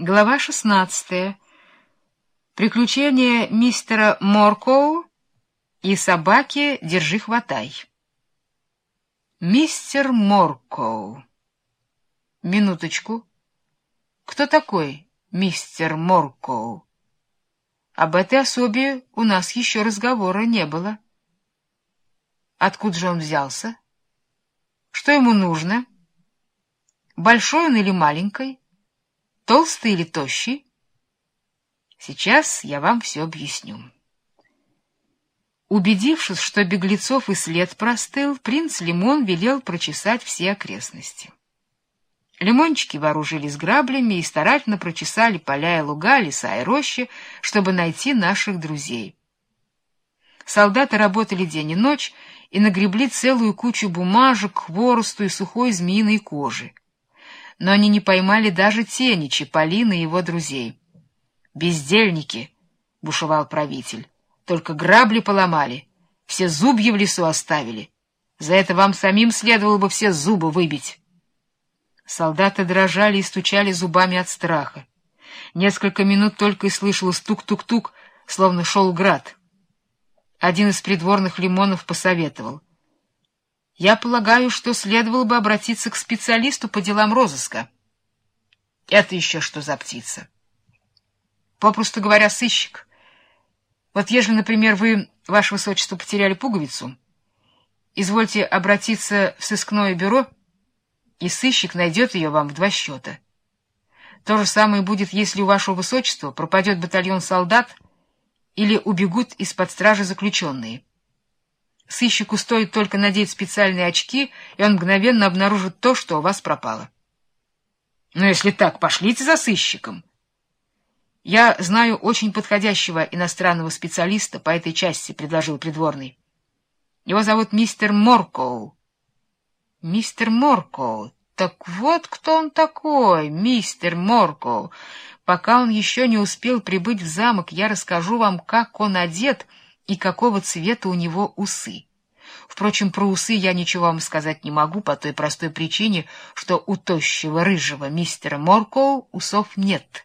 Глава 16. Приключения мистера Моркоу и собаки «Держи-хватай». Мистер Моркоу. Минуточку. Кто такой мистер Моркоу? Об этой особе у нас еще разговора не было. Откуда же он взялся? Что ему нужно? Большой он или маленький? Толстый или тощий? Сейчас я вам все объясню. Убедившись, что беглецов и след простыл, принц Лимон велел прочесать все окрестности. Лимончики вооружились граблями и старательно прочесали поля и луга, леса и рощи, чтобы найти наших друзей. Солдаты работали день и ночь и нагребли целую кучу бумажек, хворосту и сухой змеиной кожи но они не поймали даже тени Чаполина и его друзей. «Бездельники!» — бушевал правитель. «Только грабли поломали, все зубья в лесу оставили. За это вам самим следовало бы все зубы выбить». Солдаты дрожали и стучали зубами от страха. Несколько минут только и слышалось тук-тук-тук, словно шел град. Один из придворных лимонов посоветовал — я полагаю, что следовало бы обратиться к специалисту по делам розыска. Это еще что за птица? Попросту говоря, сыщик. Вот если, например, вы, ваше высочество, потеряли пуговицу, извольте обратиться в сыскное бюро, и сыщик найдет ее вам в два счета. То же самое будет, если у вашего высочества пропадет батальон солдат или убегут из-под стражи заключенные. Сыщику стоит только надеть специальные очки, и он мгновенно обнаружит то, что у вас пропало. Но если так, пошлите за сыщиком. Я знаю очень подходящего иностранного специалиста по этой части, — предложил придворный. Его зовут мистер Моркоу. Мистер Моркоу. Так вот кто он такой, мистер Моркоу. Пока он еще не успел прибыть в замок, я расскажу вам, как он одет — и какого цвета у него усы. Впрочем, про усы я ничего вам сказать не могу по той простой причине, что у тощего рыжего мистера Моркоу усов нет.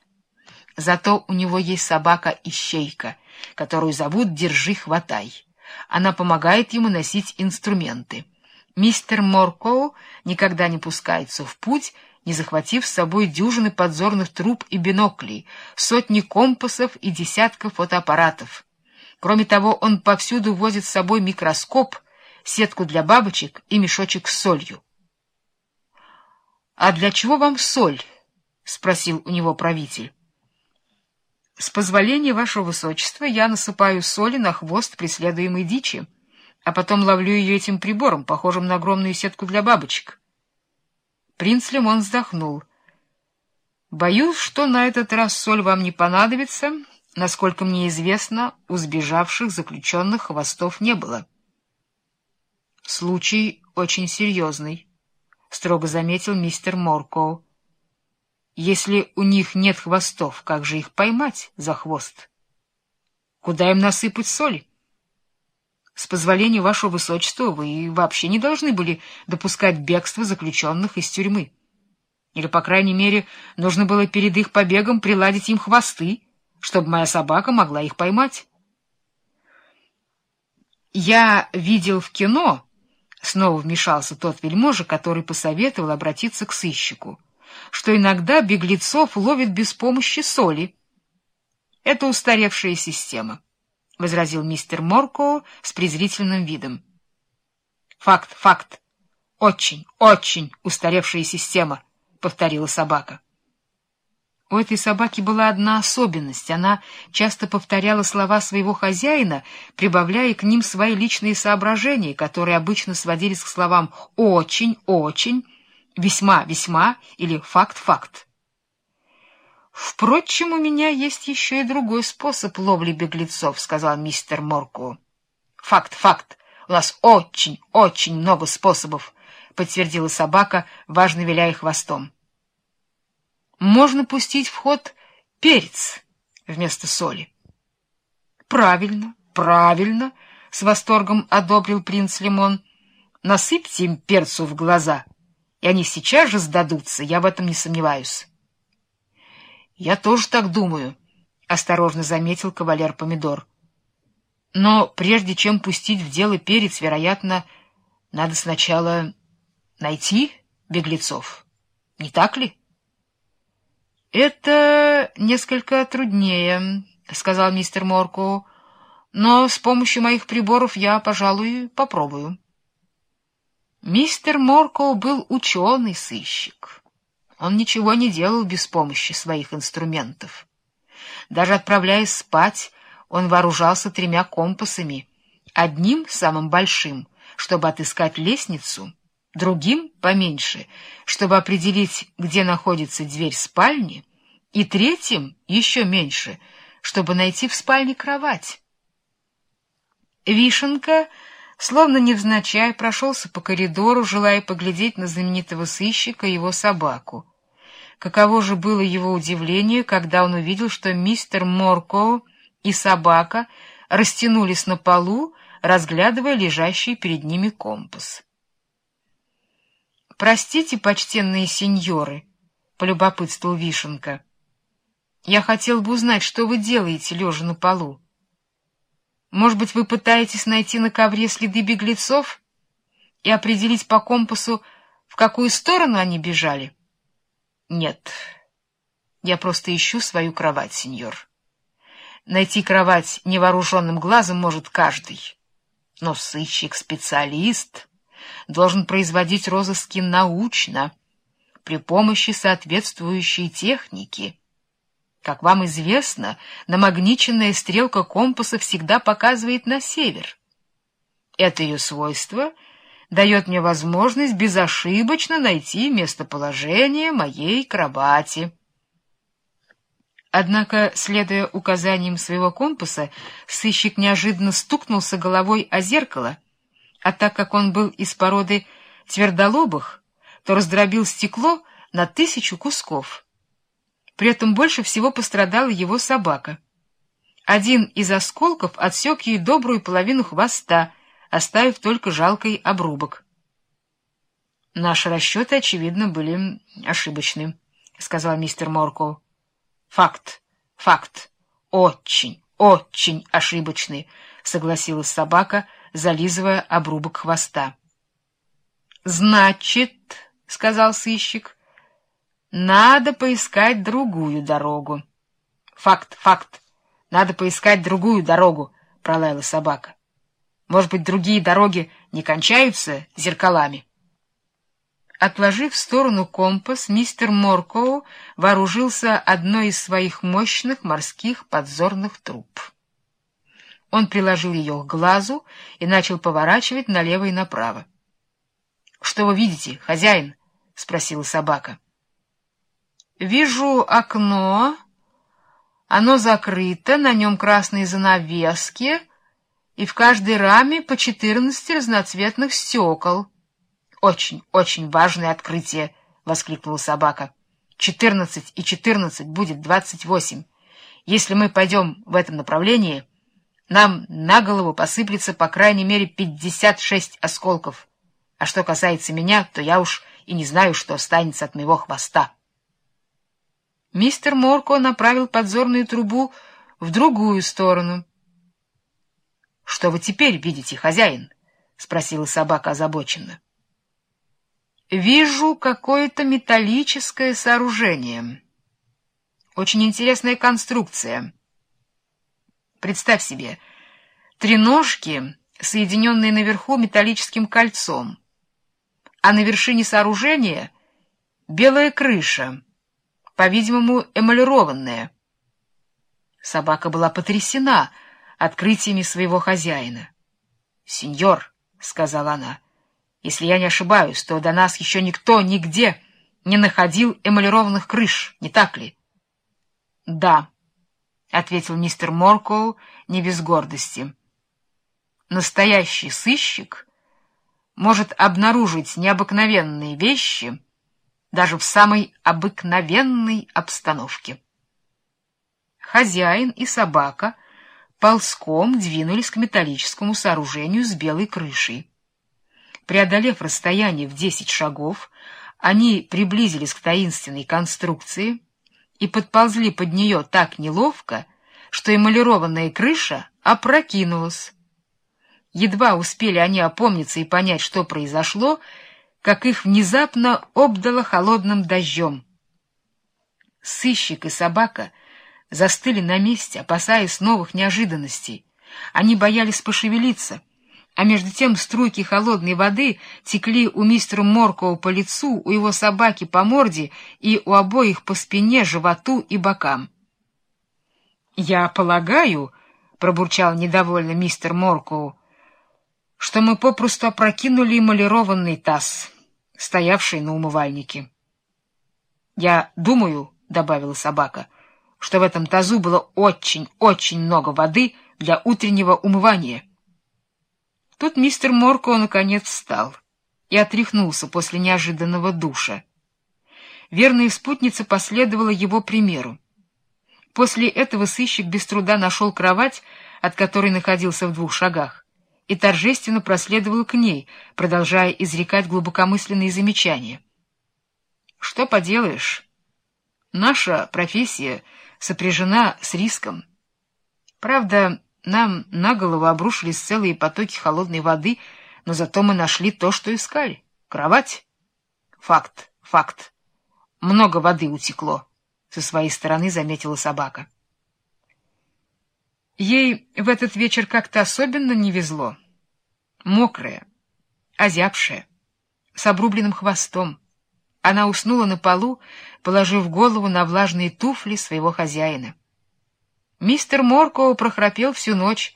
Зато у него есть собака-ищейка, которую зовут «Держи-хватай». Она помогает ему носить инструменты. Мистер Моркоу никогда не пускается в путь, не захватив с собой дюжины подзорных труб и биноклей, сотни компасов и десятков фотоаппаратов. Кроме того, он повсюду возит с собой микроскоп, сетку для бабочек и мешочек с солью. — А для чего вам соль? — спросил у него правитель. — С позволения вашего высочества я насыпаю соли на хвост преследуемой дичи, а потом ловлю ее этим прибором, похожим на огромную сетку для бабочек. Принц Лемон вздохнул. — Боюсь, что на этот раз соль вам не понадобится, — Насколько мне известно, у сбежавших заключенных хвостов не было. — Случай очень серьезный, — строго заметил мистер Моркоу. — Если у них нет хвостов, как же их поймать за хвост? Куда им насыпать соли? С позволения вашего высочества вы вообще не должны были допускать бегство заключенных из тюрьмы. Или, по крайней мере, нужно было перед их побегом приладить им хвосты, чтобы моя собака могла их поймать. Я видел в кино, снова вмешался тот вельможа, который посоветовал обратиться к сыщику, что иногда беглецов ловят без помощи соли. Это устаревшая система, — возразил мистер Морко с презрительным видом. Факт, факт. Очень, очень устаревшая система, — повторила собака. У этой собаки была одна особенность. Она часто повторяла слова своего хозяина, прибавляя к ним свои личные соображения, которые обычно сводились к словам «очень», «очень», «весьма», «весьма» или «факт», — Впрочем, у меня есть еще и другой способ ловли беглецов, — сказал мистер Морку. — Факт, факт. У нас очень, очень много способов, — подтвердила собака, важно виляя хвостом можно пустить в ход перец вместо соли. — Правильно, правильно, — с восторгом одобрил принц Лимон. — Насыпьте им перцу в глаза, и они сейчас же сдадутся, я в этом не сомневаюсь. — Я тоже так думаю, — осторожно заметил кавалер Помидор. Но прежде чем пустить в дело перец, вероятно, надо сначала найти беглецов. Не так ли? — Это несколько труднее, — сказал мистер Морко, — но с помощью моих приборов я, пожалуй, попробую. Мистер Морко был ученый-сыщик. Он ничего не делал без помощи своих инструментов. Даже отправляясь спать, он вооружался тремя компасами. Одним, самым большим, чтобы отыскать лестницу, другим, поменьше, чтобы определить, где находится дверь спальни, и третьим, еще меньше, чтобы найти в спальне кровать. Вишенка, словно невзначай, прошелся по коридору, желая поглядеть на знаменитого сыщика и его собаку. Каково же было его удивление, когда он увидел, что мистер Морко и собака растянулись на полу, разглядывая лежащий перед ними компас. — Простите, почтенные сеньоры, — полюбопытствовал Вишенка. — Я хотел бы узнать, что вы делаете, лежа на полу. Может быть, вы пытаетесь найти на ковре следы беглецов и определить по компасу, в какую сторону они бежали? — нет, я просто ищу свою кровать, сеньор. Найти кровать невооруженным глазом может каждый. Но сыщик-специалист должен производить розыски научно, при помощи соответствующей техники. Как вам известно, намагниченная стрелка компаса всегда показывает на север. Это ее свойство — дает мне возможность безошибочно найти местоположение моей кровати. Однако, следуя указаниям своего компаса, сыщик неожиданно стукнулся головой о зеркало, а так как он был из породы твердолобых, то раздробил стекло на тысячу кусков. При этом больше всего пострадала его собака. Один из осколков отсек ей добрую половину хвоста — оставив только жалкий обрубок. — Наши расчеты, очевидно, были ошибочны, — сказал мистер Морко. — Факт, факт, очень, очень ошибочный, — согласилась собака, зализывая обрубок хвоста. — Значит, — сказал сыщик, — надо поискать другую дорогу. — Факт, факт, надо поискать другую дорогу, — пролаяла собака. Может быть, другие дороги не кончаются зеркалами? Отложив в сторону компас, мистер Моркоу вооружился одной из своих мощных морских подзорных труб. Он приложил ее к глазу и начал поворачивать налево и направо. — Что вы видите, хозяин? — спросила собака. — Вижу окно. Оно закрыто, на нем красные занавески — и в каждой раме по четырнадцати разноцветных стекол. «Очень, очень важное открытие!» — воскликнула собака. «Четырнадцать и четырнадцать будет двадцать восемь. Если мы пойдем в этом направлении, нам на голову посыплется по крайней мере пятьдесят шесть осколков. А что касается меня, то я уж и не знаю, что останется от моего хвоста». Мистер Морко направил подзорную трубу в другую сторону — что вы теперь видите, хозяин? — спросила собака озабоченно. — Вижу какое-то металлическое сооружение. Очень интересная конструкция. Представь себе, три ножки, соединенные наверху металлическим кольцом, а на вершине сооружения белая крыша, по-видимому, эмалированная. Собака была потрясена — открытиями своего хозяина. — Сеньор, — сказала она, — если я не ошибаюсь, то до нас еще никто нигде не находил эмалированных крыш, не так ли? — Да, — ответил мистер Моркоу не без гордости. — Настоящий сыщик может обнаружить необыкновенные вещи даже в самой обыкновенной обстановке. Хозяин и собака — ползком двинулись к металлическому сооружению с белой крышей. Преодолев расстояние в десять шагов, они приблизились к таинственной конструкции и подползли под нее так неловко, что эмалированная крыша опрокинулась. Едва успели они опомниться и понять, что произошло, как их внезапно обдало холодным дождем. Сыщик и собака застыли на месте, опасаясь новых неожиданностей. Они боялись пошевелиться, а между тем струйки холодной воды текли у мистера Моркова по лицу, у его собаки по морде и у обоих по спине, животу и бокам. — Я полагаю, — пробурчал недовольно мистер Моркоу, — что мы попросту опрокинули эмалированный таз, стоявший на умывальнике. — Я думаю, — добавила собака, — что в этом тазу было очень-очень много воды для утреннего умывания. Тут мистер Морко наконец встал и отряхнулся после неожиданного душа. Верная спутница последовала его примеру. После этого сыщик без труда нашел кровать, от которой находился в двух шагах, и торжественно проследовал к ней, продолжая изрекать глубокомысленные замечания. Что поделаешь? Наша профессия сопряжена с риском. Правда, нам на голову обрушились целые потоки холодной воды, но зато мы нашли то, что искали — кровать. Факт, факт. Много воды утекло, — со своей стороны заметила собака. Ей в этот вечер как-то особенно не везло. Мокрая, озябшая, с обрубленным хвостом. Она уснула на полу, положив голову на влажные туфли своего хозяина. Мистер Морко прохрапел всю ночь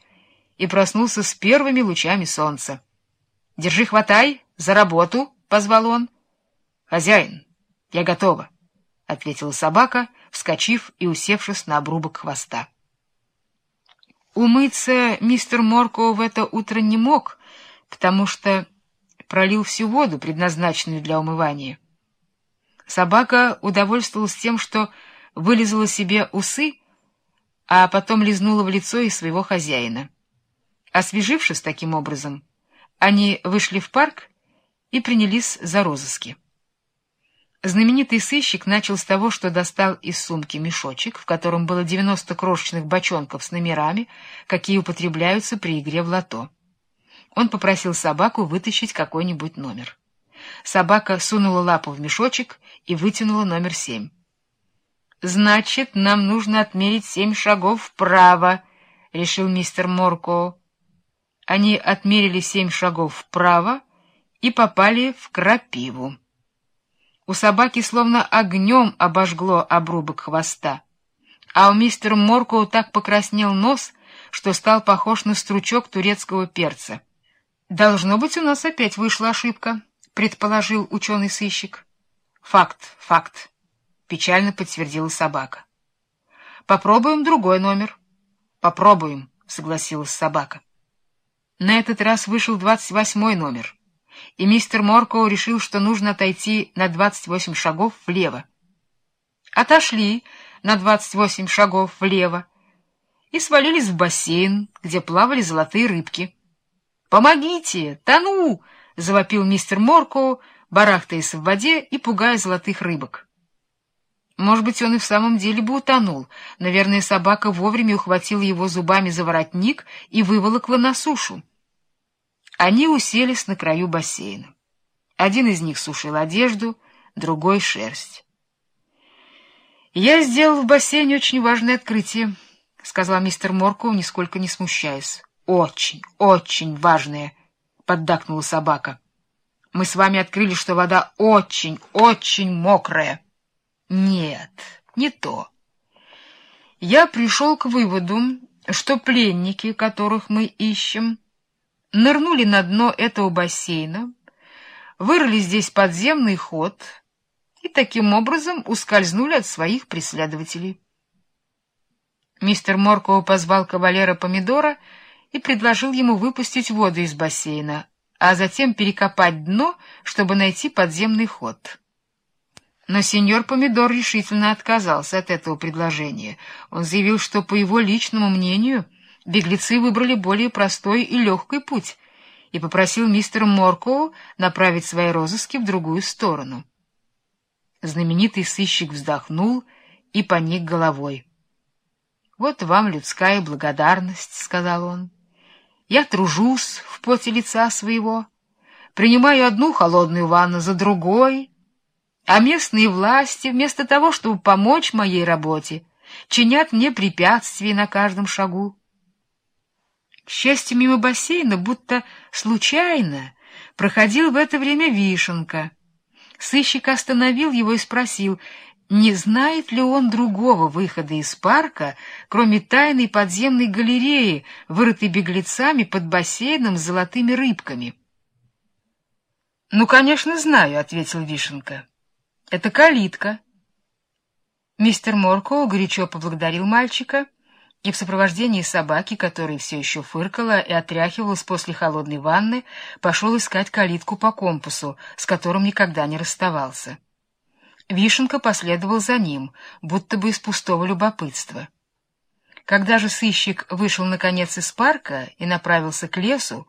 и проснулся с первыми лучами солнца. — Держи, хватай, за работу! — позвал он. — Хозяин, я готова, — ответила собака, вскочив и усевшись на обрубок хвоста. Умыться мистер Морко в это утро не мог, потому что пролил всю воду, предназначенную для умывания. Собака удовольствовалась тем, что вылезала себе усы, а потом лизнула в лицо и своего хозяина. Освежившись таким образом, они вышли в парк и принялись за розыски. Знаменитый сыщик начал с того, что достал из сумки мешочек, в котором было 90 крошечных бочонков с номерами, какие употребляются при игре в лото. Он попросил собаку вытащить какой-нибудь номер. Собака сунула лапу в мешочек и вытянула номер семь. — Значит, нам нужно отмерить семь шагов вправо, — решил мистер Морко. Они отмерили семь шагов вправо и попали в крапиву. У собаки словно огнем обожгло обрубок хвоста, а у мистера Морко так покраснел нос, что стал похож на стручок турецкого перца. — Должно быть, у нас опять вышла ошибка, — предположил ученый-сыщик. — Факт, факт. — печально подтвердила собака. — Попробуем другой номер. — Попробуем, — согласилась собака. На этот раз вышел двадцать восьмой номер, и мистер Моркоу решил, что нужно отойти на двадцать восемь шагов влево. Отошли на двадцать восемь шагов влево и свалились в бассейн, где плавали золотые рыбки. «Помогите! Тону!» — завопил мистер Моркоу, барахтаясь в воде и пугая золотых рыбок. Может быть, он и в самом деле бы утонул. Наверное, собака вовремя ухватила его зубами за воротник и выволокла на сушу. Они уселись на краю бассейна. Один из них сушил одежду, другой — шерсть. «Я сделал в бассейне очень важное открытие», — сказал мистер Морков, нисколько не смущаясь. «Очень, очень важное», — поддакнула собака. «Мы с вами открыли, что вода очень, очень мокрая». Нет, не то. Я пришел к выводу, что пленники, которых мы ищем, нырнули на дно этого бассейна, вырыли здесь подземный ход и таким образом ускользнули от своих преследователей. Мистер Моркова позвал кавалера Помидора и предложил ему выпустить воду из бассейна, а затем перекопать дно, чтобы найти подземный ход. Но сеньор Помидор решительно отказался от этого предложения. Он заявил, что, по его личному мнению, беглецы выбрали более простой и легкий путь, и попросил мистера Моркоу направить свои розыски в другую сторону. Знаменитый сыщик вздохнул и поник головой. — Вот вам людская благодарность, — сказал он. — Я тружусь в поте лица своего, принимаю одну холодную ванну за другой, а местные власти, вместо того, чтобы помочь моей работе, чинят мне препятствия на каждом шагу. К счастью, мимо бассейна, будто случайно, проходил в это время Вишенка. Сыщик остановил его и спросил, не знает ли он другого выхода из парка, кроме тайной подземной галереи, вырытой беглецами под бассейном с золотыми рыбками. — Ну, конечно, знаю, — ответил Вишенка. — Это калитка. Мистер Морко горячо поблагодарил мальчика и в сопровождении собаки, которая все еще фыркала и отряхивалась после холодной ванны, пошел искать калитку по компасу, с которым никогда не расставался. Вишенка последовал за ним, будто бы из пустого любопытства. Когда же сыщик вышел, наконец, из парка и направился к лесу,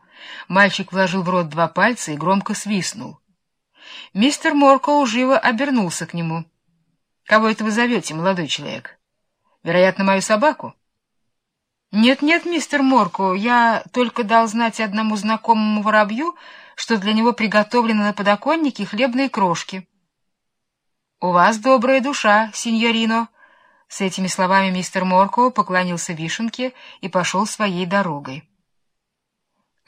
мальчик вложил в рот два пальца и громко свистнул. Мистер Морко живо обернулся к нему. — Кого это вы зовете, молодой человек? — Вероятно, мою собаку? «Нет, — Нет-нет, мистер Морко, я только дал знать одному знакомому воробью, что для него приготовлены на подоконнике хлебные крошки. — У вас добрая душа, сеньорино. С этими словами мистер Морко поклонился вишенке и пошел своей дорогой.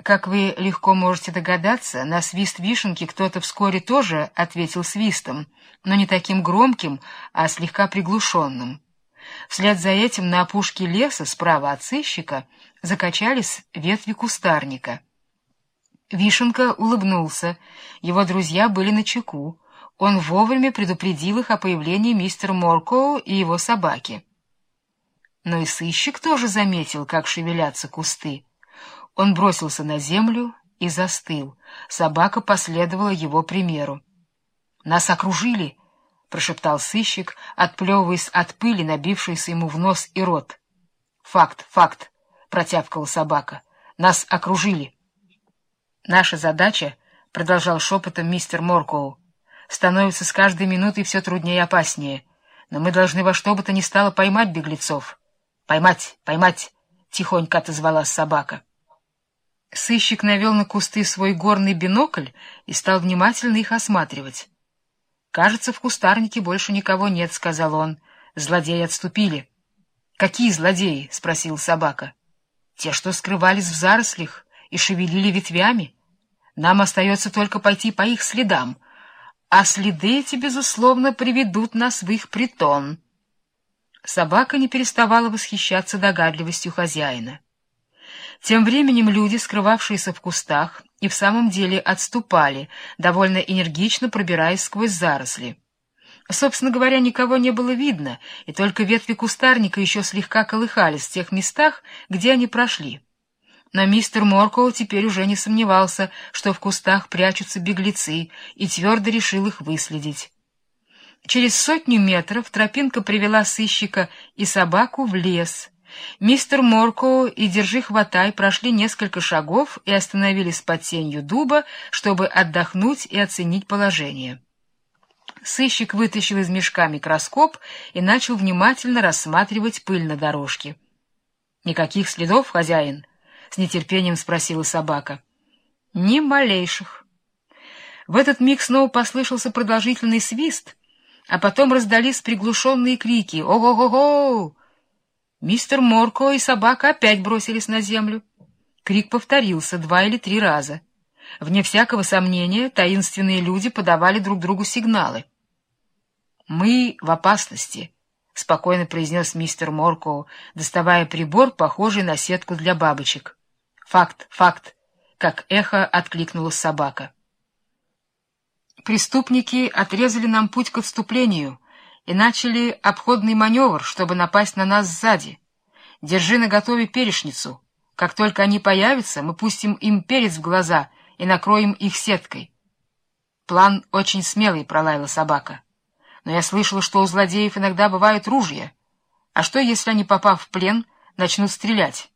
Как вы легко можете догадаться, на свист вишенки кто-то вскоре тоже ответил свистом, но не таким громким, а слегка приглушенным. Вслед за этим на опушке леса справа от сыщика закачались ветви кустарника. Вишенка улыбнулся, его друзья были на чеку. Он вовремя предупредил их о появлении мистера Моркоу и его собаки. Но и сыщик тоже заметил, как шевелятся кусты. Он бросился на землю и застыл. Собака последовала его примеру. «Нас окружили!» — прошептал сыщик, отплевываясь от пыли, набившейся ему в нос и рот. «Факт, факт!» — протявкала собака. «Нас окружили!» «Наша задача», — продолжал шепотом мистер Моркоу, становится с каждой минутой все труднее и опаснее. Но мы должны во что бы то ни стало поймать беглецов. «Поймать! Поймать!» — тихонько отозвалась собака. Сыщик навел на кусты свой горный бинокль и стал внимательно их осматривать. «Кажется, в кустарнике больше никого нет», — сказал он. «Злодеи отступили». «Какие злодеи?» — спросил собака. «Те, что скрывались в зарослях и шевелили ветвями. Нам остается только пойти по их следам» а следы эти, безусловно, приведут нас в их притон. Собака не переставала восхищаться догадливостью хозяина. Тем временем люди, скрывавшиеся в кустах, и в самом деле отступали, довольно энергично пробираясь сквозь заросли. Собственно говоря, никого не было видно, и только ветви кустарника еще слегка колыхались в тех местах, где они прошли. Но мистер Моркоу теперь уже не сомневался, что в кустах прячутся беглецы, и твердо решил их выследить. Через сотню метров тропинка привела сыщика и собаку в лес. Мистер Моркоу и Держи-хватай прошли несколько шагов и остановились под тенью дуба, чтобы отдохнуть и оценить положение. Сыщик вытащил из мешка микроскоп и начал внимательно рассматривать пыль на дорожке. — Никаких следов, хозяин? —— с нетерпением спросила собака. — Ни малейших. В этот миг снова послышался продолжительный свист, а потом раздались приглушенные крики «Ого-го-го!». Мистер Морко и собака опять бросились на землю. Крик повторился два или три раза. Вне всякого сомнения, таинственные люди подавали друг другу сигналы. «Мы в опасности», — спокойно произнес мистер Морко, доставая прибор, похожий на сетку для бабочек. Факт, факт, как эхо откликнулась собака. Преступники отрезали нам путь к отступлению и начали обходный маневр, чтобы напасть на нас сзади. Держи наготове перешницу. Как только они появятся, мы пустим им перец в глаза и накроем их сеткой. План очень смелый, пролаяла собака. Но я слышала, что у злодеев иногда бывают ружья. А что, если они, попав в плен, начнут стрелять?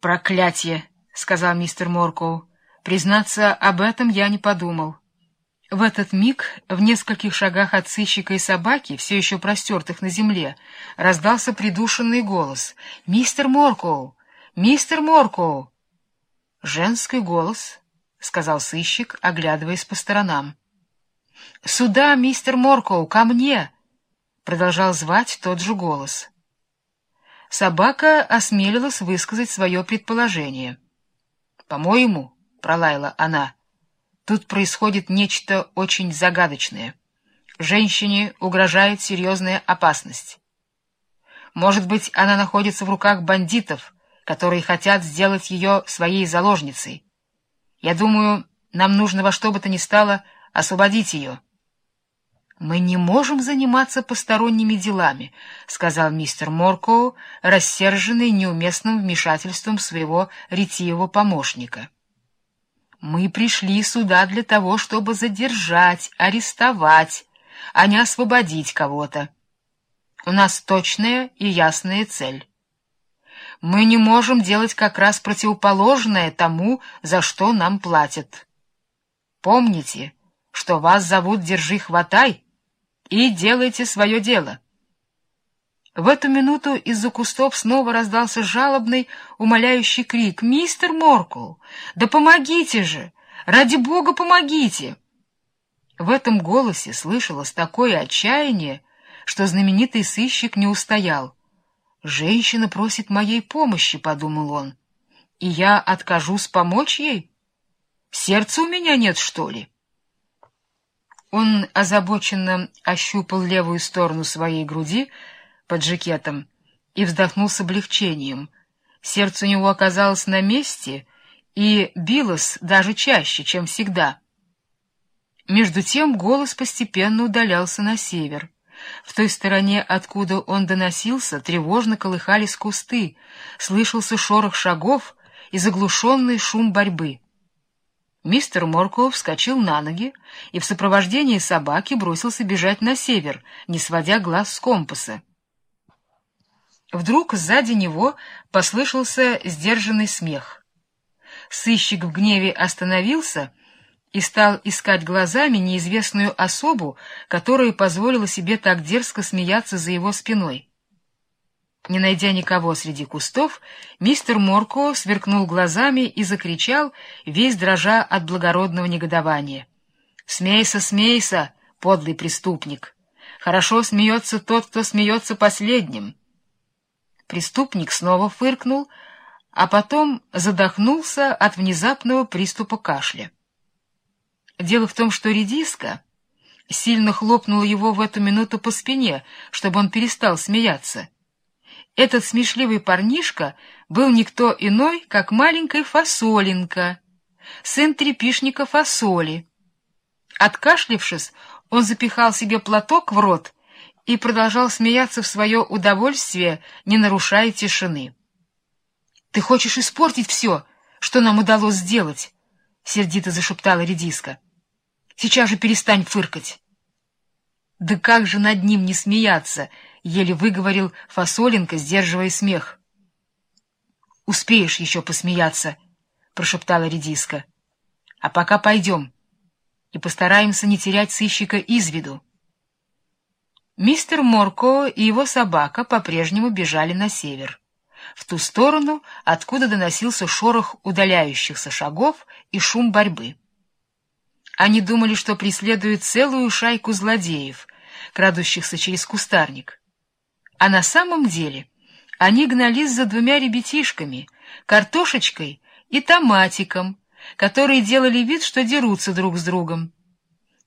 «Проклятие!» — сказал мистер Моркоу. «Признаться, об этом я не подумал. В этот миг в нескольких шагах от сыщика и собаки, все еще простертых на земле, раздался придушенный голос. «Мистер Моркоу! Мистер Моркоу!» «Женский голос», — сказал сыщик, оглядываясь по сторонам. «Сюда, мистер Моркоу, ко мне!» — продолжал звать тот же голос. Собака осмелилась высказать свое предположение. «По-моему», — пролаяла она, — Тут происходит нечто очень загадочное. Женщине угрожает серьезная опасность. Может быть, она находится в руках бандитов, которые хотят сделать ее своей заложницей. Я думаю, нам нужно во что бы то ни стало освободить ее. — Мы не можем заниматься посторонними делами, — сказал мистер Моркоу, рассерженный неуместным вмешательством своего ретивого помощника. — мы пришли сюда для того, чтобы задержать, арестовать, а не освободить кого-то. У нас точная и ясная цель. Мы не можем делать как раз противоположное тому, за что нам платят. Помните, что вас зовут «Держи-хватай» и делайте свое дело. В эту минуту из-за кустов снова раздался жалобный, умоляющий крик. «Мистер Моркул, да помогите же! Ради бога, помогите!» В этом голосе слышалось такое отчаяние, что знаменитый сыщик не устоял. «Женщина просит моей помощи», — подумал он, — «и я откажусь помочь ей? Сердца у меня нет, что ли?» Он озабоченно ощупал левую сторону своей груди, — под жакетом и вздохнул с облегчением. Сердце у него оказалось на месте и билось даже чаще, чем всегда. Между тем голос постепенно удалялся на север. В той стороне, откуда он доносился, тревожно колыхались кусты, слышался шорох шагов и заглушенный шум борьбы. Мистер Морков вскочил на ноги и в сопровождении собаки бросился бежать на север, не сводя глаз с компаса. Вдруг сзади него послышался сдержанный смех. Сыщик в гневе остановился и стал искать глазами неизвестную особу, которая позволила себе так дерзко смеяться за его спиной. Не найдя никого среди кустов, мистер Морко сверкнул глазами и закричал, весь дрожа от благородного негодования. «Смейся, смейся, подлый преступник! Хорошо смеется тот, кто смеется последним!» Преступник снова фыркнул, а потом задохнулся от внезапного приступа кашля. Дело в том, что редиска сильно хлопнула его в эту минуту по спине, чтобы он перестал смеяться. Этот смешливый парнишка был никто иной, как маленькая фасолинка, сын трепишника фасоли. Откашлившись, он запихал себе платок в рот и продолжал смеяться в свое удовольствие, не нарушая тишины. — Ты хочешь испортить все, что нам удалось сделать? — сердито зашептала редиска. — Сейчас же перестань фыркать. — Да как же над ним не смеяться? — еле выговорил Фасоленко, сдерживая смех. — Успеешь еще посмеяться, — прошептала редиска. — А пока пойдем и постараемся не терять сыщика из виду. Мистер Морко и его собака по-прежнему бежали на север, в ту сторону, откуда доносился шорох удаляющихся шагов и шум борьбы. Они думали, что преследуют целую шайку злодеев, крадущихся через кустарник. А на самом деле они гнались за двумя ребятишками, картошечкой и томатиком, которые делали вид, что дерутся друг с другом.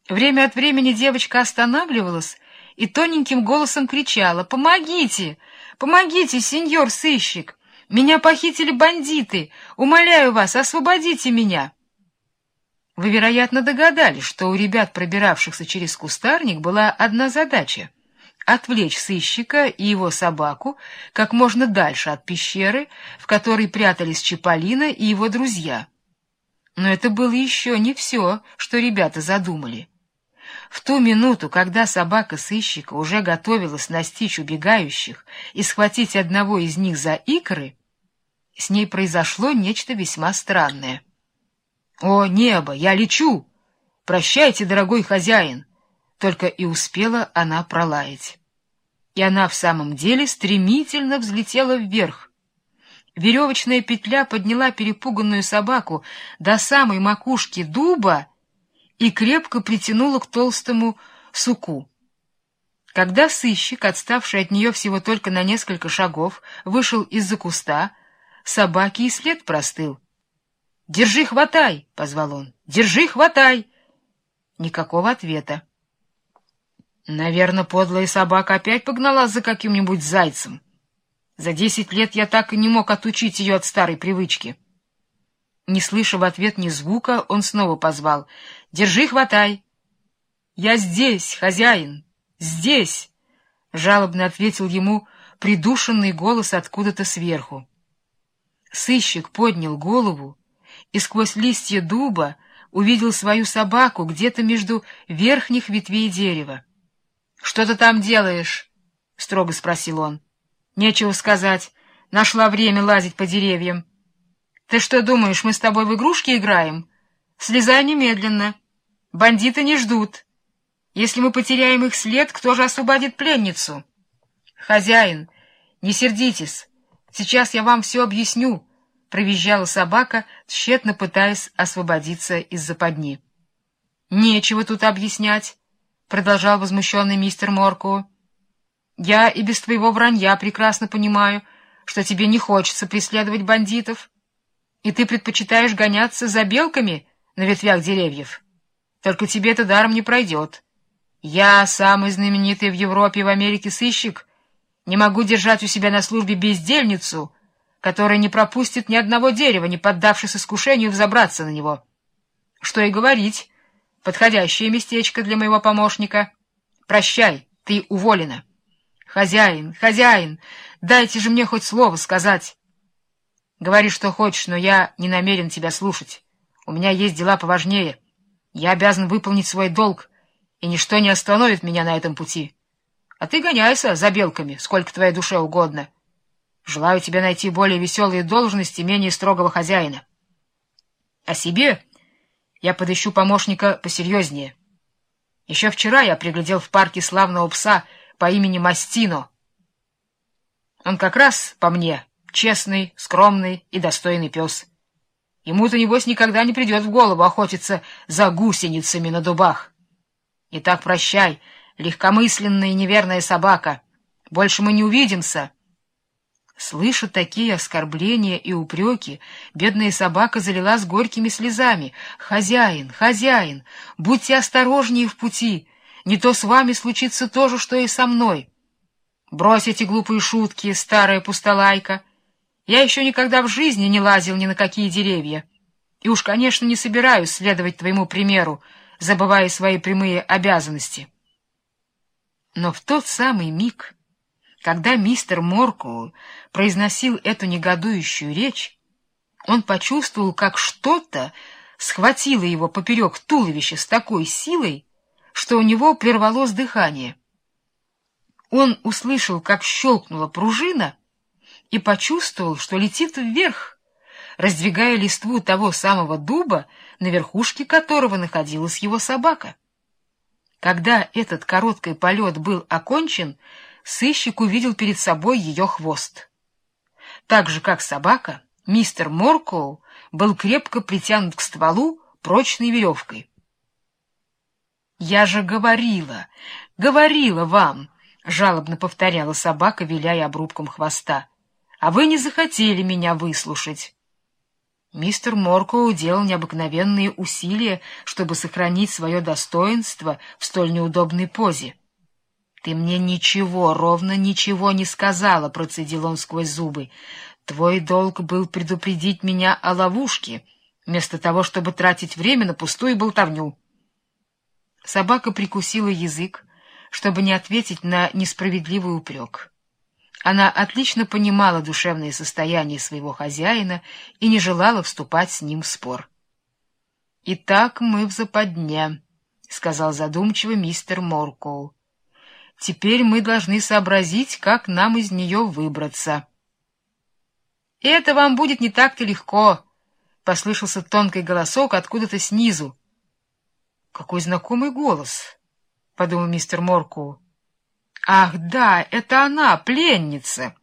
Время от времени девочка останавливалась и тоненьким голосом кричала «Помогите! Помогите, сеньор сыщик! Меня похитили бандиты! Умоляю вас, освободите меня!» Вы, вероятно, догадались, что у ребят, пробиравшихся через кустарник, была одна задача — отвлечь сыщика и его собаку как можно дальше от пещеры, в которой прятались Чаполина и его друзья. Но это было еще не все, что ребята задумали. В ту минуту, когда собака сыщика уже готовилась настичь убегающих и схватить одного из них за икры, с ней произошло нечто весьма странное. «О, небо, я лечу!» Прощайте, дорогой хозяин!» Только и успела она пролаять. И она в самом деле стремительно взлетела вверх. Веревочная петля подняла перепуганную собаку до самой макушки дуба и крепко притянула к толстому суку. Когда сыщик, отставший от нее всего только на несколько шагов, вышел из-за куста, собаке и след простыл. «Держи, хватай!» — позвал он. «Держи, хватай!» Никакого ответа. Наверное, подлая собака опять погналась за каким-нибудь зайцем. За десять лет я так и не мог отучить ее от старой привычки. Не слыша в ответ ни звука, он снова позвал. «Держи, хватай!» «Я здесь, хозяин! Здесь!» — жалобно ответил ему придушенный голос откуда-то сверху. Сыщик поднял голову и сквозь листья дуба увидел свою собаку где-то между верхних ветвей дерева. — Что ты там делаешь? — строго спросил он. — Нечего сказать. Нашла время лазить по деревьям. — Ты что думаешь, мы с тобой в игрушки играем? Слезай немедленно. Бандиты не ждут. Если мы потеряем их след, кто же освободит пленницу? — Хозяин, не сердитесь. Сейчас я вам все объясню, — провизжала собака, тщетно пытаясь освободиться из западни. — Нечего тут объяснять продолжал возмущенный мистер Морку. Я и без твоего вранья прекрасно понимаю, что тебе не хочется преследовать бандитов, и ты предпочитаешь гоняться за белками на ветвях деревьев. Только тебе это даром не пройдет. Я, самый знаменитый в Европе и в Америке сыщик, не могу держать у себя на службе бездельницу, которая не пропустит ни одного дерева, не поддавшись искушению взобраться на него. Что и говорить, подходящее местечко для моего помощника. Прощай, ты уволена. Хозяин, хозяин, дайте же мне хоть слово сказать. Говори, что хочешь, но я не намерен тебя слушать. У меня есть дела поважнее. Я обязан выполнить свой долг, и ничто не остановит меня на этом пути. А ты гоняйся за белками, сколько твоей душе угодно. Желаю тебе найти более веселые должности, менее строгого хозяина. О себе я подыщу помощника посерьезнее. Еще вчера я приглядел в парке славного пса по имени Мастино. Он как раз по мне честный, скромный и достойный пес. Ему-то, небось, никогда не придет в голову охотиться за гусеницами на дубах. Итак, прощай, легкомысленная и неверная собака. Больше мы не увидимся. Слыша такие оскорбления и упреки, бедная собака залилась горькими слезами. «Хозяин, хозяин, будьте осторожнее в пути, не то с вами случится то же, что и со мной. Брось эти глупые шутки, старая пустолайка. Я еще никогда в жизни не лазил ни на какие деревья. И уж, конечно, не собираюсь следовать твоему примеру, забывая свои прямые обязанности». Но в тот самый миг... Когда мистер Моркоу произносил эту негодующую речь, он почувствовал, как что-то схватило его поперек туловища с такой силой, что у него прервалось дыхание. Он услышал, как щелкнула пружина, и почувствовал, что летит вверх, раздвигая листву того самого дуба, на верхушке которого находилась его собака. Когда этот короткий полет был окончен, сыщик увидел перед собой ее хвост. Так же, как собака, мистер Моркоу был крепко притянут к стволу прочной веревкой. «Я же говорила, говорила вам!» — жалобно повторяла собака, виляя обрубком хвоста. «А вы не захотели меня выслушать». Мистер Моркоу делал необыкновенные усилия, чтобы сохранить свое достоинство в столь неудобной позе. — Ты мне ничего, ровно ничего не сказала, — процедил он сквозь зубы. — Твой долг был предупредить меня о ловушке, вместо того, чтобы тратить время на пустую болтовню. Собака прикусила язык, чтобы не ответить на несправедливый упрек. Она отлично понимала душевное состояние своего хозяина и не желала вступать с ним в спор. — Итак, мы в западне, — сказал задумчиво мистер Моркоу. Теперь мы должны сообразить, как нам из нее выбраться. — Это вам будет не так-то легко, — послышался тонкий голосок откуда-то снизу. Какой знакомый голос, — подумал мистер Морку. Ах, да, это она, пленница,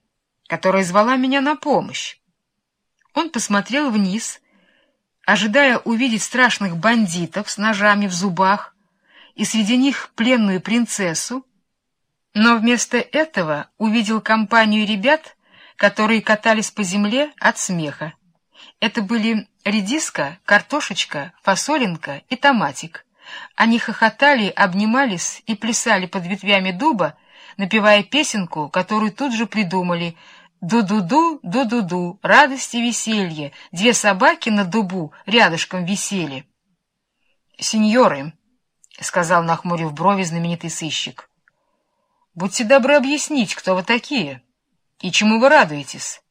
которая звала меня на помощь. Он посмотрел вниз, ожидая увидеть страшных бандитов с ножами в зубах и среди них пленную принцессу, но вместо этого увидел компанию ребят, которые катались по земле от смеха. Это были редиска, картошечка, фасолинка и томатик. Они хохотали, обнимались и плясали под ветвями дуба, напевая песенку, которую тут же придумали «Ду-ду-ду, ду-ду-ду, радость и веселье, две собаки на дубу рядышком висели». «Сеньоры», — сказал, нахмурив брови, знаменитый сыщик, — «будьте добры объяснить, кто вы такие и чему вы радуетесь».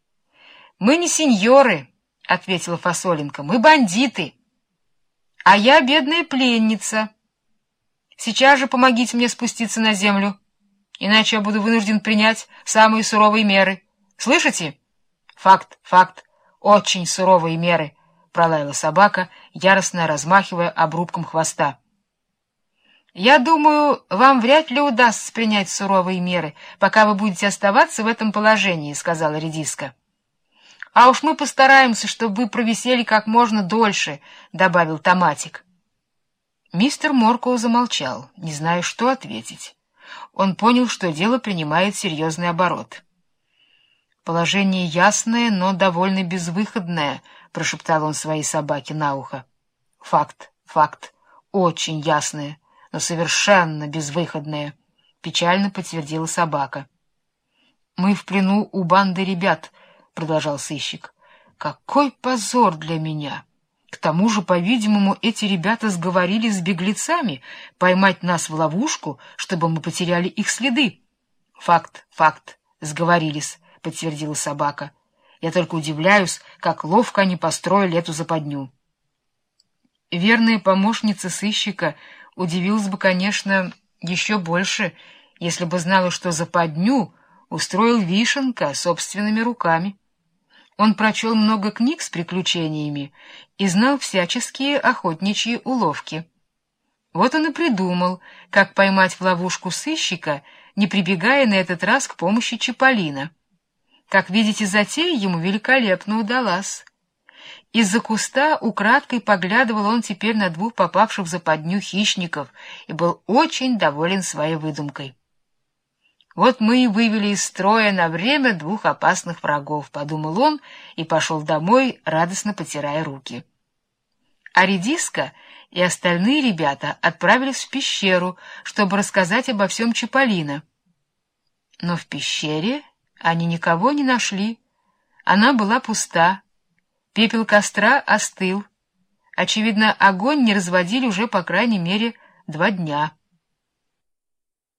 «Мы не сеньоры», — ответила Фасоленко, — «мы бандиты» а я бедная пленница. Сейчас же помогите мне спуститься на землю, иначе я буду вынужден принять самые суровые меры. Слышите? Факт, факт, очень суровые меры, — пролаяла собака, яростно размахивая обрубком хвоста. Я думаю, вам вряд ли удастся принять суровые меры, пока вы будете оставаться в этом положении, — сказала редиска. А уж мы постараемся, чтобы вы провисели как можно дольше, — добавил Томатик. Мистер Моркоу замолчал, не зная, что ответить. Он понял, что дело принимает серьезный оборот. «Положение ясное, но довольно безвыходное», — прошептал он своей собаке на ухо. «Факт, факт, очень ясное, но совершенно безвыходное», — печально подтвердила собака. «Мы в плену у банды ребят», продолжал сыщик. «Какой позор для меня! К тому же, по-видимому, эти ребята сговорились с беглецами поймать нас в ловушку, чтобы мы потеряли их следы». «Факт, факт, сговорились», — подтвердила собака. «Я только удивляюсь, как ловко они построили эту западню». Верная помощница сыщика удивилась бы, конечно, еще больше, если бы знала, что западню устроил Вишенка собственными руками. Он прочел много книг с приключениями и знал всяческие охотничьи уловки. Вот он и придумал, как поймать в ловушку сыщика, не прибегая на этот раз к помощи Чаполина. Как видите, затея ему великолепно удалась. Из-за куста украдкой поглядывал он теперь на двух попавших в западню хищников и был очень доволен своей выдумкой. Вот мы и вывели из строя на время двух опасных врагов, — подумал он и пошел домой, радостно потирая руки. А редиска и остальные ребята отправились в пещеру, чтобы рассказать обо всем Чаполина. Но в пещере они никого не нашли. Она была пуста. Пепел костра остыл. Очевидно, огонь не разводили уже, по крайней мере, два дня.